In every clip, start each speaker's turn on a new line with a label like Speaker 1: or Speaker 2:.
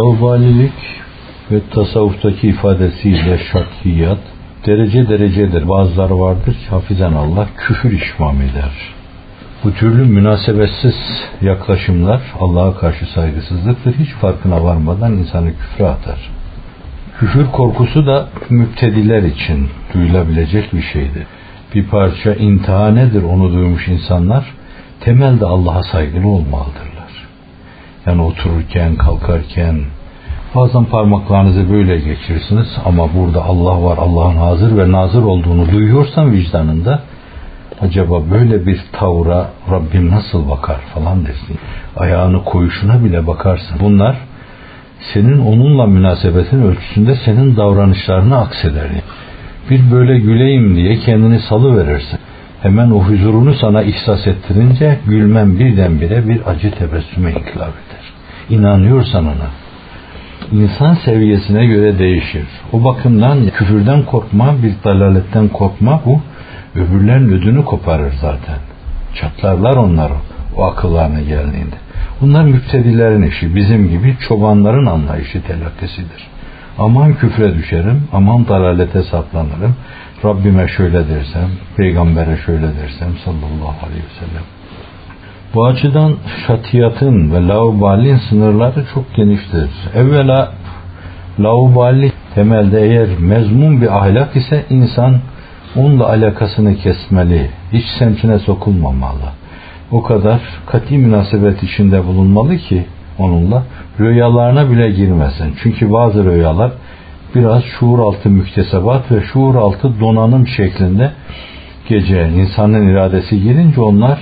Speaker 1: Laubalilik ve tasavvuftaki ifadesiyle şartiyat derece derecedir. Bazıları vardır ki hafizan Allah küfür işmam eder. Bu türlü münasebetsiz yaklaşımlar Allah'a karşı saygısızlıktır. Hiç farkına varmadan insanı küfre atar. Küfür korkusu da müptediler için duyulabilecek bir şeydir. Bir parça intiha nedir onu duymuş insanlar temelde Allah'a saygılı olmalıdırlar. Yani otururken, kalkarken, bazen parmaklarınızı böyle geçirirsiniz ama burada Allah var, Allah'ın hazır ve nazır olduğunu duyuyorsan vicdanında acaba böyle bir tavra Rabbim nasıl bakar falan dersin. Ayağını koyuşuna bile bakarsın. Bunlar senin onunla münasebetin ölçüsünde senin davranışlarını akseder. Bir böyle güleyim diye kendini salı verirsin. Hemen o huzurunu sana ihsas ettirince gülmen birdenbire bir acı tebessüme inkılap eder. İnanıyorsan ona. İnsan seviyesine göre değişir. O bakımdan küfürden korkma, bir dalaletten korkma bu öbürlerin ödünü koparır zaten. Çatlarlar onları o akıllarına geldiğinde. Bunlar müptedilerin işi, bizim gibi çobanların anlayışı telakkisidir. Aman küfre düşerim, aman dalalete saplanırım, Rabbime şöyle dersem, peygambere şöyle dersem sallallahu aleyhi ve sellem. Bu açıdan şatiyatın ve laubalin sınırları çok geniştir. Evvela laubali temelde eğer mezmun bir ahlak ise insan onunla alakasını kesmeli, hiç semtine sokulmamalı. O kadar kati münasebet içinde bulunmalı ki onunla rüyalarına bile girmesin. Çünkü bazı rüyalar biraz şuur altı müktesebat ve şuur altı donanım şeklinde gece insanın iradesi girince onlar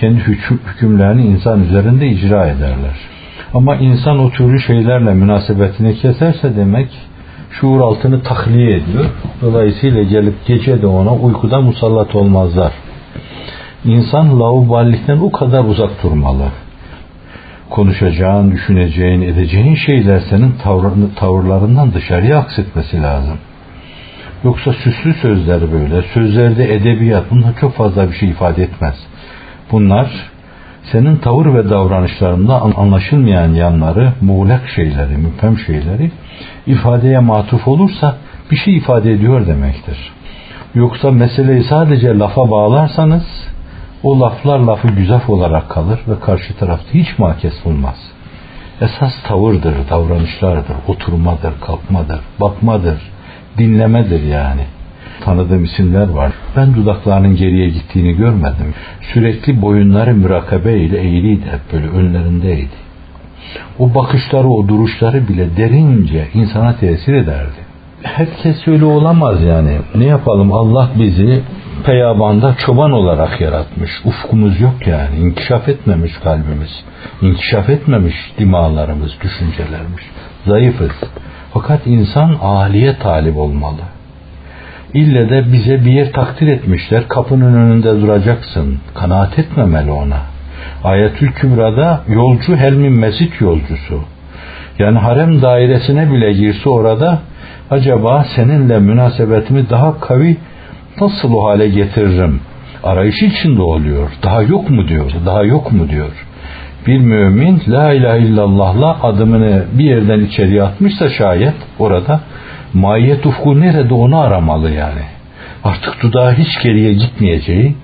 Speaker 1: kendi hükümlerini insan üzerinde icra ederler. Ama insan o türlü şeylerle münasebetini keserse demek şuur altını tahliye ediyor. Dolayısıyla gelip gece de ona uykuda musallat olmazlar. İnsan lauballikten o kadar uzak durmalı. Konuşacağın, düşüneceğin, edeceğin şeyler senin tavrını, tavırlarından dışarıya aksetmesi lazım. Yoksa süslü sözler böyle, sözlerde edebiyat bunlar çok fazla bir şey ifade etmez. Bunlar senin tavır ve davranışlarında anlaşılmayan yanları, muğlak şeyleri, müphem şeyleri ifadeye matuf olursa bir şey ifade ediyor demektir. Yoksa meseleyi sadece lafa bağlarsanız o laflar lafı güzaf olarak kalır ve karşı tarafta hiç makes bulmaz. Esas tavırdır, davranışlardır, oturmadır, kalkmadır, bakmadır, dinlemedir yani. Tanıdığım isimler var. Ben dudaklarının geriye gittiğini görmedim. Sürekli boyunları mürakabe ile eğiliydi hep böyle önlerindeydi. O bakışları, o duruşları bile derince insana tesir ederdi. Herkes öyle olamaz yani. Ne yapalım Allah bizi peyabanda çoban olarak yaratmış. Ufkumuz yok yani. İnkişaf etmemiş kalbimiz. İnkişaf etmemiş dimalarımız, düşüncelerimiz. Zayıfız. Fakat insan aliye talip olmalı. İlle de bize bir yer takdir etmişler. Kapının önünde duracaksın. Kanaat etmemeli ona. Ayetül Kübra'da yolcu helmin mesit yolcusu. Yani harem dairesine bile girse orada acaba seninle münasebetimi daha kavi nasıl o hale getiririm? Arayışı içinde oluyor. Daha yok mu diyor. Daha yok mu diyor. Bir mümin la ilahe illallah'la adımını bir yerden içeriye atmışsa şayet orada mahiyet ufku nerede onu aramalı yani. Artık dudağı hiç geriye gitmeyeceği,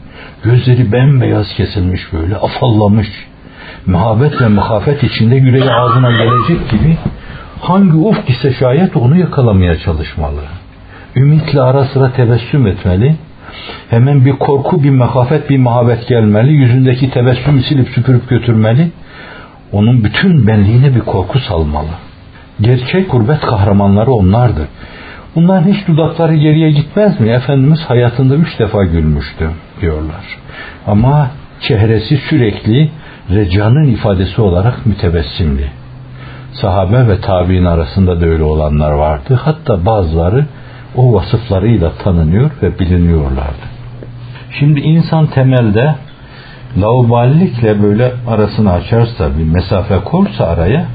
Speaker 1: gözleri bembeyaz kesilmiş böyle afallamış, muhabbet ve muhafet içinde yüreği ağzına gelecek gibi hangi ufk ise şayet onu yakalamaya çalışmalı. Ümitle ara sıra tebessüm etmeli. Hemen bir korku, bir mehafet, bir muhabbet gelmeli. Yüzündeki tebessümü silip süpürüp götürmeli. Onun bütün benliğine bir korku salmalı. Gerçek kurbet kahramanları onlardır. Bunların hiç dudakları geriye gitmez mi? Efendimiz hayatında üç defa gülmüştü diyorlar. Ama çehresi sürekli recanın ifadesi olarak mütebessimdi. Sahabe ve tabi'in arasında da öyle olanlar vardı. Hatta bazıları o vasıflarıyla tanınıyor ve biliniyorlardı. Şimdi insan temelde lauballikle böyle arasını açarsa, bir mesafe korsa araya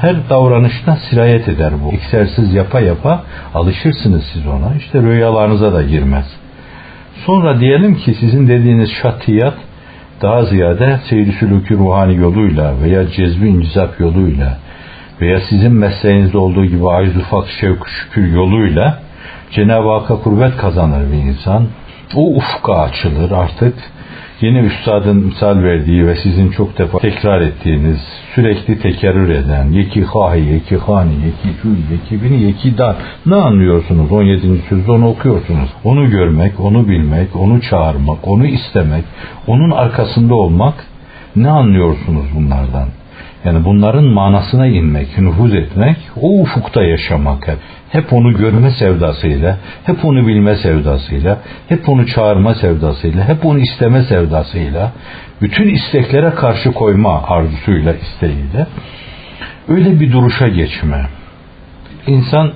Speaker 1: her davranışta sirayet eder bu. İksersiz yapa yapa alışırsınız siz ona. İşte rüyalarınıza da girmez. Sonra diyelim ki sizin dediğiniz şatiyat daha ziyade seyri ruhani yoluyla veya cezbi incizap yoluyla veya sizin mesleğinizde olduğu gibi ayz ufak şevk şükür yoluyla Cenab-ı Hakk'a kurbet kazanır bir insan. O ufka açılır artık yine üstadın misal verdiği ve sizin çok defa tekrar ettiğiniz sürekli tekerrür eden yeki hahi, yeki hani, yeki şu, yeki bini, yeki dar ne anlıyorsunuz 17. sözde onu okuyorsunuz. Onu görmek, onu bilmek, onu çağırmak, onu istemek, onun arkasında olmak ne anlıyorsunuz bunlardan? Yani bunların manasına inmek, nüfuz etmek, o ufukta yaşamak hep. Hep onu görme sevdasıyla, hep onu bilme sevdasıyla, hep onu çağırma sevdasıyla, hep onu isteme sevdasıyla, bütün isteklere karşı koyma arzusuyla, isteğiyle öyle bir duruşa geçme. İnsan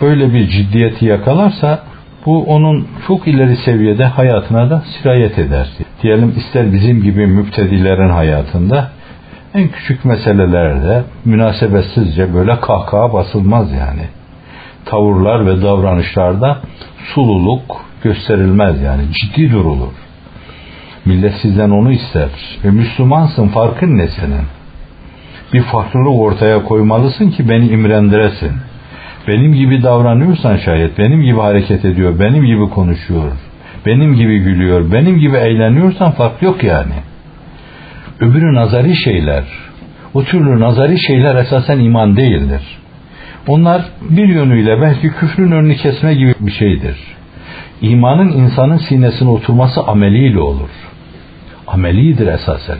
Speaker 1: böyle bir ciddiyeti yakalarsa bu onun çok ileri seviyede hayatına da sirayet eder. Diyelim ister bizim gibi müptedilerin hayatında en küçük meselelerde münasebetsizce böyle kahkaha basılmaz yani. Tavırlar ve davranışlarda sululuk gösterilmez yani ciddi durulur. Millet sizden onu ister. Ve Müslümansın farkın ne senin? Bir farklılık ortaya koymalısın ki beni imrendiresin. Benim gibi davranıyorsan şayet, benim gibi hareket ediyor, benim gibi konuşuyor, benim gibi gülüyor, benim gibi eğleniyorsan fark yok yani. Öbürü nazari şeyler. O türlü nazari şeyler esasen iman değildir. Onlar bir yönüyle belki küfrün önünü kesme gibi bir şeydir. İmanın insanın sinesine oturması ameliyle olur. Amelidir esasen.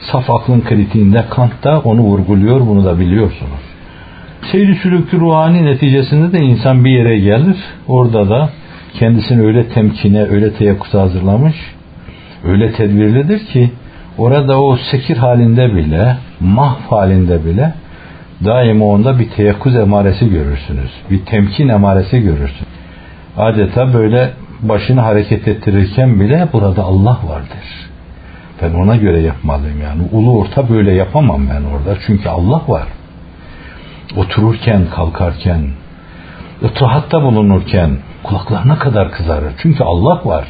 Speaker 1: Saf aklın kritiğinde Kant da onu vurguluyor, bunu da biliyorsunuz. Seyri sülüklü ruhani neticesinde de insan bir yere gelir, orada da kendisini öyle temkine, öyle teyakkuza hazırlamış, öyle tedbirlidir ki orada o sekir halinde bile, mahv halinde bile daima onda bir teyakkuz emaresi görürsünüz. Bir temkin emaresi görürsünüz. Adeta böyle başını hareket ettirirken bile burada Allah vardır. Ben ona göre yapmalıyım yani. Ulu orta böyle yapamam ben orada. Çünkü Allah var. Otururken, kalkarken, ıtrahatta bulunurken kulaklarına kadar kızarır. Çünkü Allah var.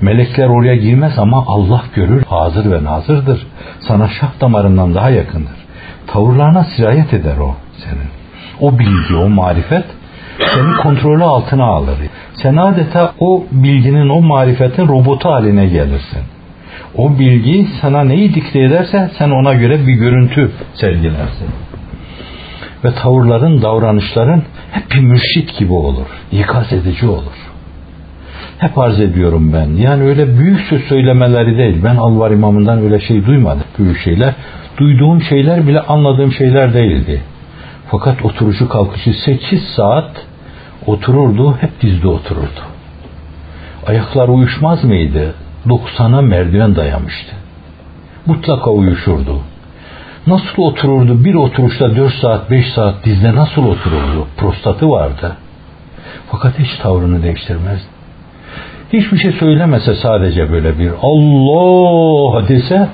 Speaker 1: Melekler oraya girmez ama Allah görür, hazır ve nazırdır. Sana şah damarından daha yakındır. Tavırlarına sirayet eder o senin. O bilgi, o marifet seni kontrolü altına alır. Sen adeta o bilginin, o marifetin robotu haline gelirsin. O bilgi sana neyi dikte ederse sen ona göre bir görüntü sergilersin. Ve tavırların, davranışların hep bir mürşit gibi olur. İkaz edici olur hep arz ediyorum ben. Yani öyle büyük söz söylemeleri değil. Ben Alvar imamından öyle şey duymadım. Büyük şeyler. Duyduğum şeyler bile anladığım şeyler değildi. Fakat oturuşu kalkışı 8 saat otururdu. Hep dizde otururdu. Ayaklar uyuşmaz mıydı? 90'a merdiven dayamıştı. Mutlaka uyuşurdu. Nasıl otururdu? Bir oturuşta 4 saat, 5 saat dizde nasıl otururdu? Prostatı vardı. Fakat hiç tavrını değiştirmezdi hiçbir şey söylemese sadece böyle bir Allah dese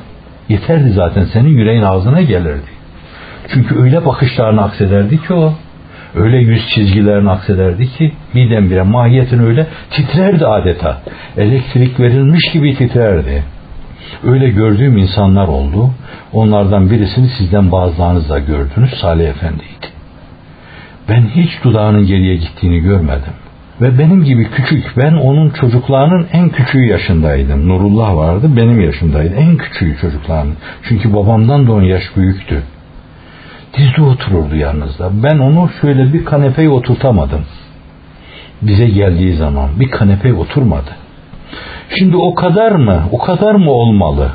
Speaker 1: yeterdi zaten senin yüreğin ağzına gelirdi. Çünkü öyle bakışlarını aksederdi ki o. Öyle yüz çizgilerini aksederdi ki birdenbire mahiyetin öyle titrerdi adeta. Elektrik verilmiş gibi titrerdi. Öyle gördüğüm insanlar oldu. Onlardan birisini sizden bazılarınız da gördünüz. Salih Efendi'ydi. Ben hiç dudağının geriye gittiğini görmedim. Ve benim gibi küçük, ben onun çocuklarının en küçüğü yaşındaydım. Nurullah vardı, benim yaşımdaydı. En küçüğü çocukların. Çünkü babamdan da on yaş büyüktü. Dizde otururdu yanınızda. Ben onu şöyle bir kanepeye oturtamadım. Bize geldiği zaman bir kanepeye oturmadı. Şimdi o kadar mı, o kadar mı olmalı?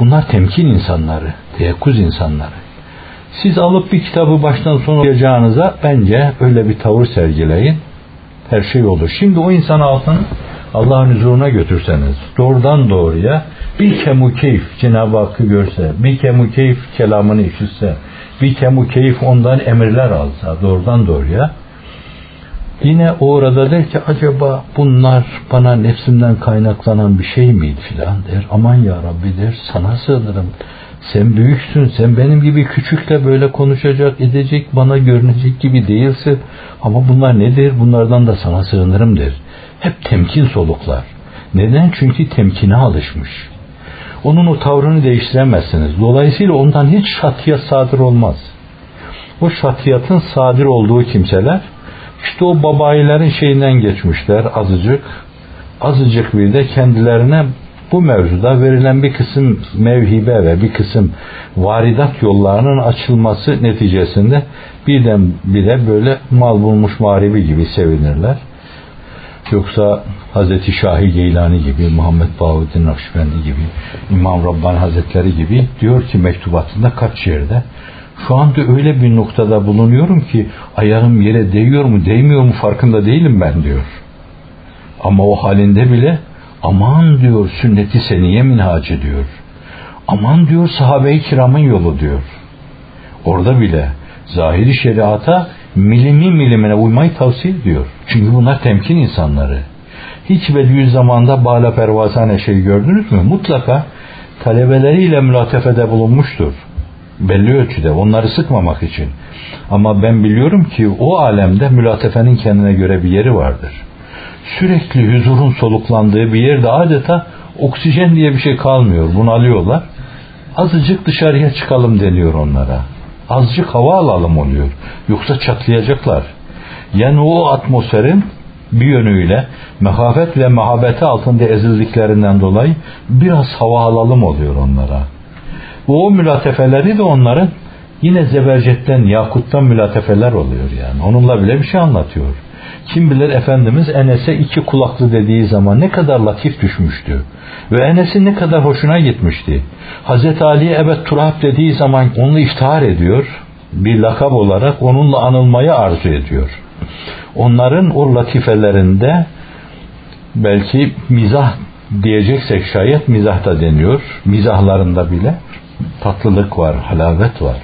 Speaker 1: Bunlar temkin insanları, teyakkuz insanları. Siz alıp bir kitabı baştan sona okuyacağınıza bence öyle bir tavır sergileyin her şey olur. Şimdi o insan altın Allah'ın huzuruna götürseniz doğrudan doğruya bir kemu keyif Cenab-ı Hakk'ı görse, bir kemu keyif kelamını işitse, bir kemu keyif ondan emirler alsa doğrudan doğruya yine o orada der ki acaba bunlar bana nefsimden kaynaklanan bir şey miydi filan der. Aman ya Rabbi der sana sığınırım. Sen büyüksün, sen benim gibi küçükle böyle konuşacak, edecek, bana görünecek gibi değilsin. Ama bunlar nedir? Bunlardan da sana sığınırım der. Hep temkin soluklar. Neden? Çünkü temkine alışmış. Onun o tavrını değiştiremezsiniz. Dolayısıyla ondan hiç şatiyat sadır olmaz. O şatiyatın sadir olduğu kimseler işte o babayilerin şeyinden geçmişler azıcık. Azıcık bir de kendilerine bu mevzuda verilen bir kısım mevhibe ve bir kısım varidat yollarının açılması neticesinde birden bire böyle mal bulmuş mağribi gibi sevinirler. Yoksa Hz. Şahi Geylani gibi, Muhammed Bahuddin Nakşibendi gibi, İmam Rabbani Hazretleri gibi diyor ki mektubatında kaç yerde şu anda öyle bir noktada bulunuyorum ki ayağım yere değiyor mu değmiyor mu farkında değilim ben diyor. Ama o halinde bile aman diyor sünneti seniye minhacı diyor. Aman diyor sahabe-i kiramın yolu diyor. Orada bile zahiri şeriata milimi milimine uymayı tavsiye ediyor. Çünkü bunlar temkin insanları. Hiç Bediüzzaman'da Bala Pervazane şey gördünüz mü? Mutlaka talebeleriyle mülatefede bulunmuştur. Belli ölçüde onları sıkmamak için. Ama ben biliyorum ki o alemde mülatefenin kendine göre bir yeri vardır. Sürekli huzurun soluklandığı bir yerde adeta oksijen diye bir şey kalmıyor. Bunu alıyorlar. Azıcık dışarıya çıkalım deniyor onlara azıcık hava alalım oluyor. Yoksa çatlayacaklar. Yani o atmosferin bir yönüyle mehafet ve mehabeti altında ezildiklerinden dolayı biraz hava alalım oluyor onlara. O mülatefeleri de onların yine zebercetten, yakuttan mülatefeler oluyor yani. Onunla bile bir şey anlatıyor. Kim bilir Efendimiz Enes'e iki kulaklı dediği zaman ne kadar latif düşmüştü. Ve Enes'in ne kadar hoşuna gitmişti. Hazreti Ali'ye evet Turab dediği zaman onunla iftihar ediyor. Bir lakab olarak onunla anılmayı arzu ediyor. Onların o latifelerinde belki mizah diyeceksek şayet mizah da deniyor. Mizahlarında bile tatlılık var, halavet var,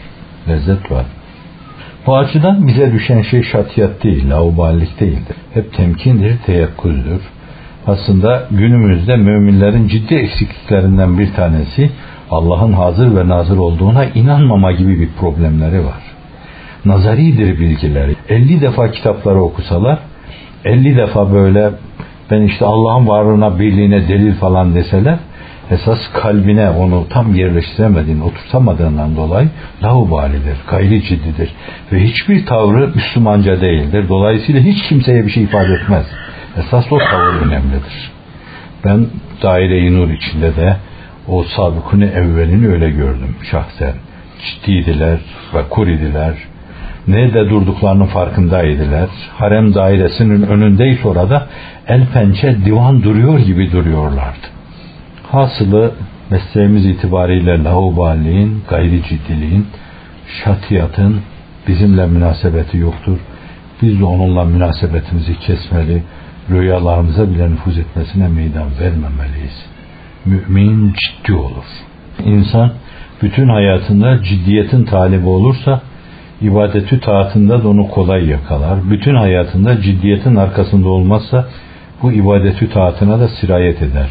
Speaker 1: lezzet var. Bu açıdan bize düşen şey şatiyat değil, lauballik değildir. Hep temkindir, teyakküzdür. Aslında günümüzde müminlerin ciddi eksikliklerinden bir tanesi Allah'ın hazır ve nazır olduğuna inanmama gibi bir problemleri var. Nazaridir bilgileri. 50 defa kitapları okusalar, 50 defa böyle ben işte Allah'ın varlığına, birliğine delil falan deseler, esas kalbine onu tam yerleştiremediğini, oturtamadığından dolayı laubalidir, gayri ciddidir. Ve hiçbir tavrı Müslümanca değildir. Dolayısıyla hiç kimseye bir şey ifade etmez. Esas o tavır önemlidir. Ben daire-i nur içinde de o sabıkını evvelini öyle gördüm şahsen. Ciddiydiler ve kuridiler. Nerede durduklarının farkındaydılar. Harem dairesinin önündeyiz orada el pençe divan duruyor gibi duruyorlardı. Hasılı mesleğimiz itibariyle laubaliğin, gayri ciddiliğin, şatiyatın bizimle münasebeti yoktur. Biz de onunla münasebetimizi kesmeli, rüyalarımıza bile nüfuz etmesine meydan vermemeliyiz. Mümin ciddi olur. İnsan bütün hayatında ciddiyetin talibi olursa ibadetü taatında da onu kolay yakalar. Bütün hayatında ciddiyetin arkasında olmazsa bu ibadetü taatına da sirayet eder.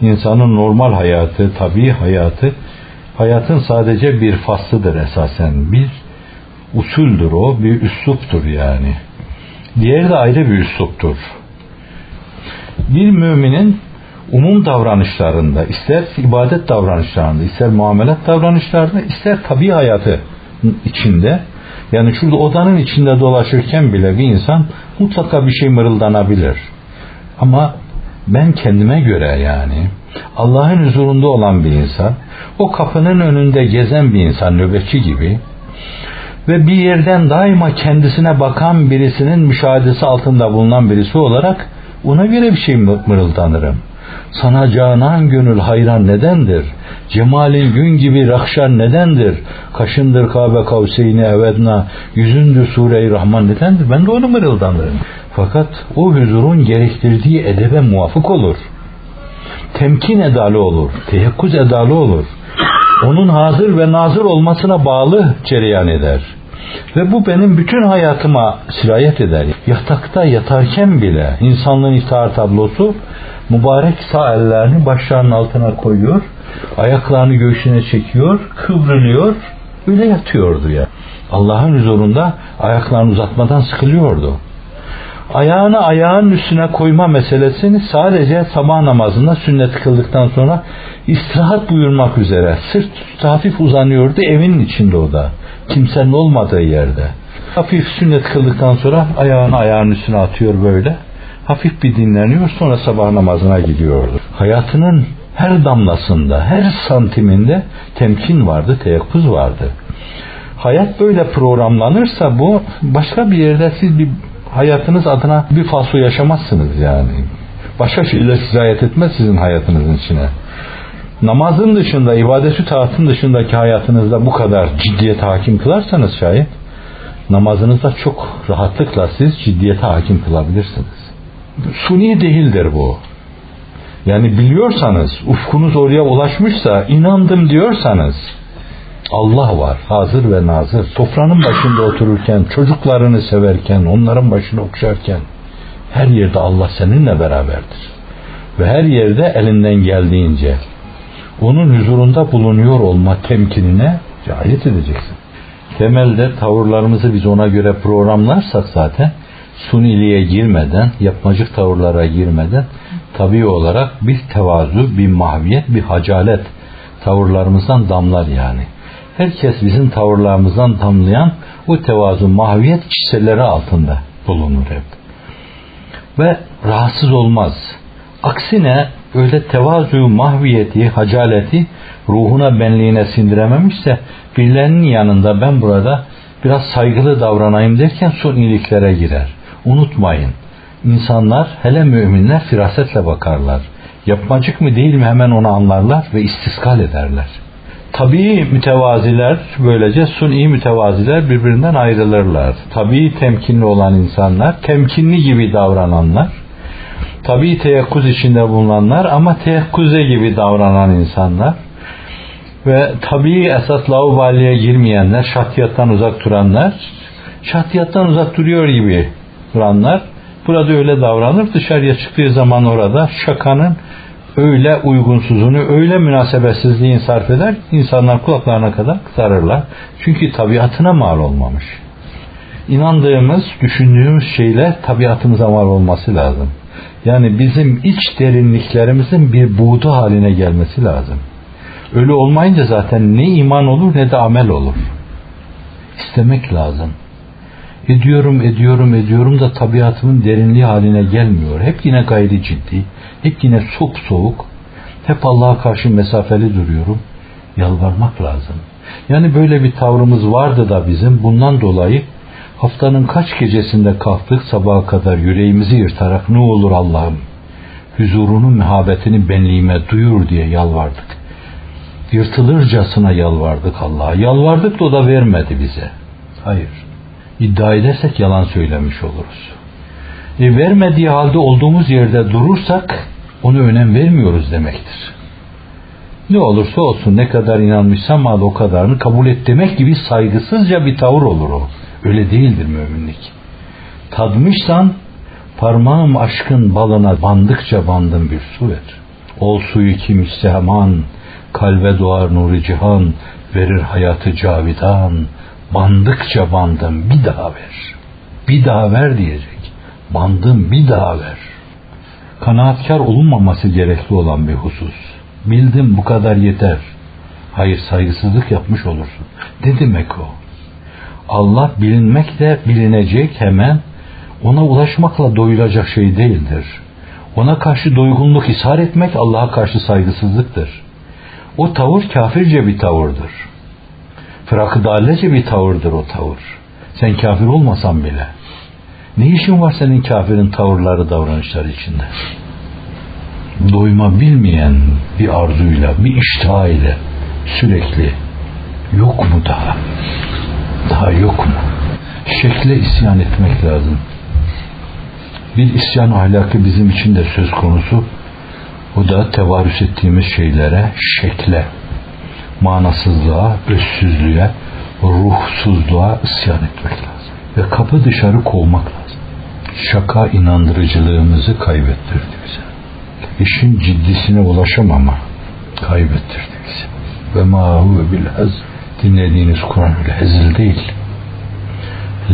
Speaker 1: İnsanın normal hayatı, tabii hayatı hayatın sadece bir faslıdır esasen. Bir usuldür o, bir üsluptur yani. Diğeri de ayrı bir üsluptur. Bir müminin umum davranışlarında, ister ibadet davranışlarında, ister muamelat davranışlarında, ister tabi hayatı içinde, yani şurada odanın içinde dolaşırken bile bir insan mutlaka bir şey mırıldanabilir. Ama ben kendime göre yani Allah'ın huzurunda olan bir insan, o kapının önünde gezen bir insan nöbetçi gibi ve bir yerden daima kendisine bakan birisinin müşahedesi altında bulunan birisi olarak ona göre bir şey mırıldanırım. Sana canan gönül hayran nedendir? Cemalin gün gibi rakşan nedendir? Kaşındır Kabe kavseyni evedna, yüzündür Sure-i Rahman nedendir? Ben de onu mırıldanırım. Fakat o huzurun gerektirdiği edebe muvafık olur. Temkin edalı olur, teyakkuz edalı olur. Onun hazır ve nazır olmasına bağlı cereyan eder. Ve bu benim bütün hayatıma sirayet eder. Yatakta yatarken bile insanlığın iftihar tablosu mübarek sağ ellerini başlarının altına koyuyor, ayaklarını göğsüne çekiyor, kıvrılıyor, öyle yatıyordu ya. Allah'ın huzurunda ayaklarını uzatmadan sıkılıyordu. ayağını ayağın üstüne koyma meselesini sadece sabah namazında sünnet kıldıktan sonra istirahat buyurmak üzere sırt hafif uzanıyordu evin içinde o da. Kimsenin olmadığı yerde. Hafif sünnet kıldıktan sonra ayağını ayağın üstüne atıyor böyle hafif bir dinleniyor sonra sabah namazına gidiyordu hayatının her damlasında her santiminde temkin vardı teyakkuz vardı hayat böyle programlanırsa bu başka bir yerde siz bir hayatınız adına bir fasıl yaşamazsınız yani. Başka şeyler sirayet etmez sizin hayatınızın içine. Namazın dışında, ibadeti taatın dışındaki hayatınızda bu kadar ciddiyete hakim kılarsanız şayet namazınızda çok rahatlıkla siz ciddiyete hakim kılabilirsiniz. Suni değildir bu. Yani biliyorsanız, ufkunuz oraya ulaşmışsa, inandım diyorsanız, Allah var, hazır ve nazır. Sofranın başında otururken, çocuklarını severken, onların başını okşarken her yerde Allah seninle beraberdir. Ve her yerde elinden geldiğince onun huzurunda bulunuyor olma temkinine riayet edeceksin. Temelde tavırlarımızı biz ona göre programlarsak zaten suniliğe girmeden, yapmacık tavırlara girmeden tabii olarak bir tevazu, bir mahviyet, bir hacalet tavırlarımızdan damlar yani herkes bizim tavırlarımızdan damlayan o tevazu mahviyet çiseleri altında bulunur hep. Ve rahatsız olmaz. Aksine öyle tevazu mahviyeti, hacaleti ruhuna benliğine sindirememişse birilerinin yanında ben burada biraz saygılı davranayım derken son iyiliklere girer. Unutmayın. insanlar hele müminler firasetle bakarlar. Yapmacık mı değil mi hemen onu anlarlar ve istiskal ederler tabii mütevaziler böylece suni mütevaziler birbirinden ayrılırlar. Tabii temkinli olan insanlar, temkinli gibi davrananlar, tabii teyakkuz içinde bulunanlar ama teyakkuze gibi davranan insanlar ve tabii esas laubaliye girmeyenler, şatiyattan uzak duranlar, şatiyattan uzak duruyor gibi duranlar burada öyle davranır. Dışarıya çıktığı zaman orada şakanın öyle uygunsuzunu, öyle münasebetsizliğini sarf eder insanlar kulaklarına kadar sarırlar. Çünkü tabiatına mal olmamış. İnandığımız, düşündüğümüz şeyler tabiatımıza mal olması lazım. Yani bizim iç derinliklerimizin bir buğdu haline gelmesi lazım. Öyle olmayınca zaten ne iman olur ne de amel olur. İstemek lazım. Ediyorum, ediyorum, ediyorum da tabiatımın derinliği haline gelmiyor. Hep yine gayri ciddi, hep yine soğuk soğuk, hep Allah'a karşı mesafeli duruyorum. Yalvarmak lazım. Yani böyle bir tavrımız vardı da bizim bundan dolayı haftanın kaç gecesinde kalktık sabaha kadar yüreğimizi yırtarak ne olur Allah'ım huzurunun muhabbetini benliğime duyur diye yalvardık. Yırtılırcasına yalvardık Allah'a. Yalvardık da o da vermedi bize. Hayır iddia edersek yalan söylemiş oluruz. E, vermediği halde olduğumuz yerde durursak onu önem vermiyoruz demektir. Ne olursa olsun ne kadar inanmışsam mal o kadarını kabul et demek gibi saygısızca bir tavır olur o. Öyle değildir müminlik. Tadmışsan parmağım aşkın balına bandıkça bandım bir su ver. Ol suyu kim hemen kalbe doğar nuru cihan, verir hayatı cavidan, Bandıkça bandım bir daha ver. Bir daha ver diyecek. Bandım bir daha ver. Kanaatkar olunmaması gerekli olan bir husus. Bildim bu kadar yeter. Hayır saygısızlık yapmış olursun. Ne demek o? Allah bilinmekle bilinecek hemen ona ulaşmakla doyulacak şey değildir. Ona karşı doygunluk ishar etmek Allah'a karşı saygısızlıktır. O tavır kafirce bir tavırdır. Fırakıdallece bir tavırdır o tavır. Sen kafir olmasan bile. Ne işin var senin kafirin tavırları, davranışları içinde? Doyma bilmeyen bir arzuyla, bir iştah ile sürekli yok mu daha? Daha yok mu? Şekle isyan etmek lazım. Bir isyan ahlakı bizim için de söz konusu. O da tevarüs ettiğimiz şeylere, şekle, manasızlığa, özsüzlüğe, ruhsuzluğa isyan etmek lazım. Ve kapı dışarı kovmak lazım. Şaka inandırıcılığımızı kaybettirdi bize. İşin ciddisine ulaşamama kaybettirdi bize. Ve ma huve bil dinlediğiniz Kur'an öyle hezil değil.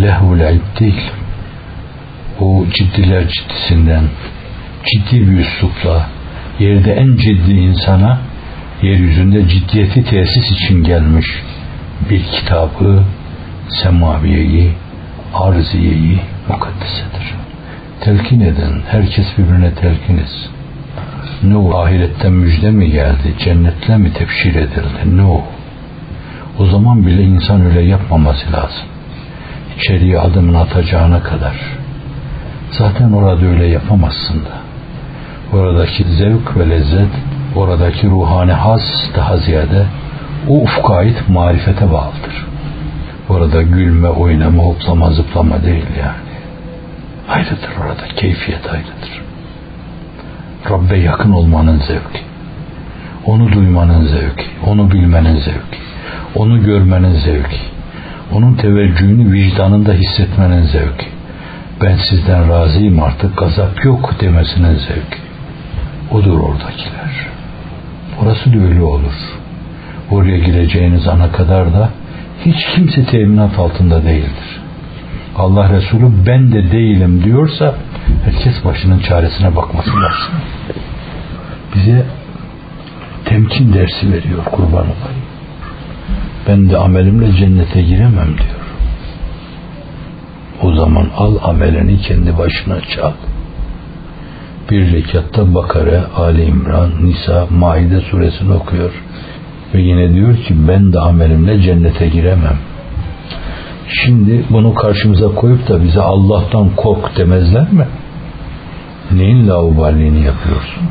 Speaker 1: Lehvul ib değil. o ciddiler ciddisinden ciddi bir üslupla yerde en ciddi insana yeryüzünde ciddiyeti tesis için gelmiş bir kitabı semaviyeyi, arziyeyi mukaddesedir. Telkin edin. Herkes birbirine telkin etsin. Ne o? Ahiretten müjde mi geldi? Cennetle mi tebşir edildi? Ne o? O zaman bile insan öyle yapmaması lazım. İçeriye adımını atacağına kadar. Zaten orada öyle yapamazsın da. Oradaki zevk ve lezzet, oradaki ruhani haz daha ziyade o ufka ait marifete bağlıdır. Orada gülme, oynama, hoplama, zıplama değil yani. Ayrıdır orada, keyfiyet ayrıdır. Rabbe yakın olmanın zevki. Onu duymanın zevki, onu bilmenin zevki, onu görmenin zevki, onun teveccühünü vicdanında hissetmenin zevki. Ben sizden razıyım artık gazap yok demesinin zevki. Odur oradakiler. Orası da öyle olur. Oraya gireceğiniz ana kadar da hiç kimse teminat altında değildir. Allah Resulü ben de değilim diyorsa herkes başının çaresine bakması lazım. Bize temkin dersi veriyor kurban olayım. Ben de amelimle cennete giremem diyor. O zaman al amelini kendi başına çal. Bir rekatta Bakara, Ali İmran, Nisa, Maide suresini okuyor. Ve yine diyor ki ben de amelimle cennete giremem. Şimdi bunu karşımıza koyup da bize Allah'tan kork demezler mi? Neyin lauballiğini yapıyorsun?